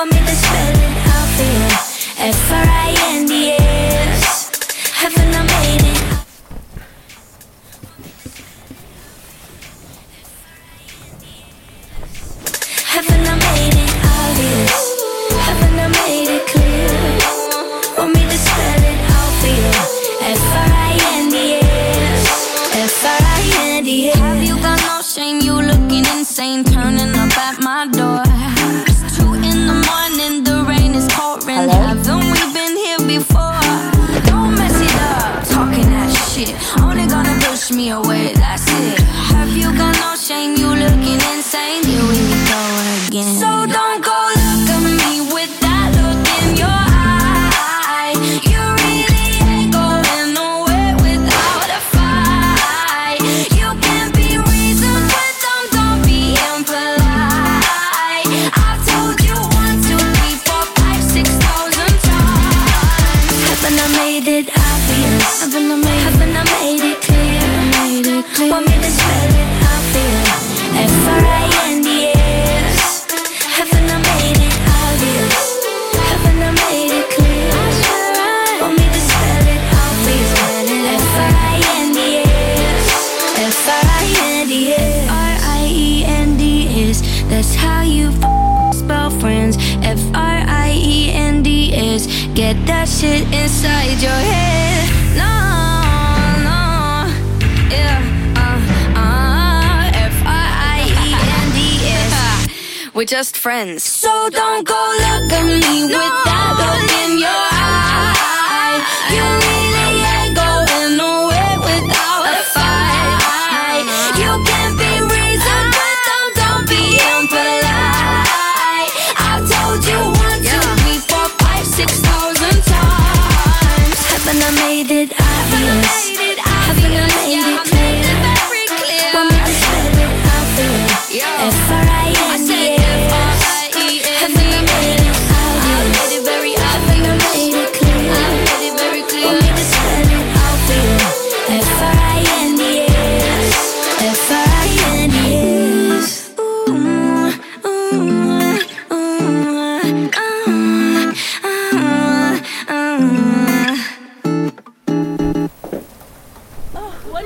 Want me to spell it out for you? F R I N D S. Haven't I made it? Haven't I made it obvious? Haven't I made it clear? Want me to spell it out for you? F R I N D S. F R I N D S. Have you got no shame? You looking insane, turning up at my door. It's two the morning, the rain is pouring. Hello? Haven't we been here before? Don't mess it up, talking that shit. Only gonna push me away, made it obvious? Haven't I made, haven't I made it clear? Made it clear. Want me to spell it out get that shit inside your head. No, no, yeah, uh, uh, F R I E N D S. We're just friends, so don't go look at me no. with that.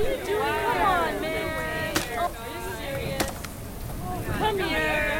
you doing? Come on, man. Oh, are you serious? Come here.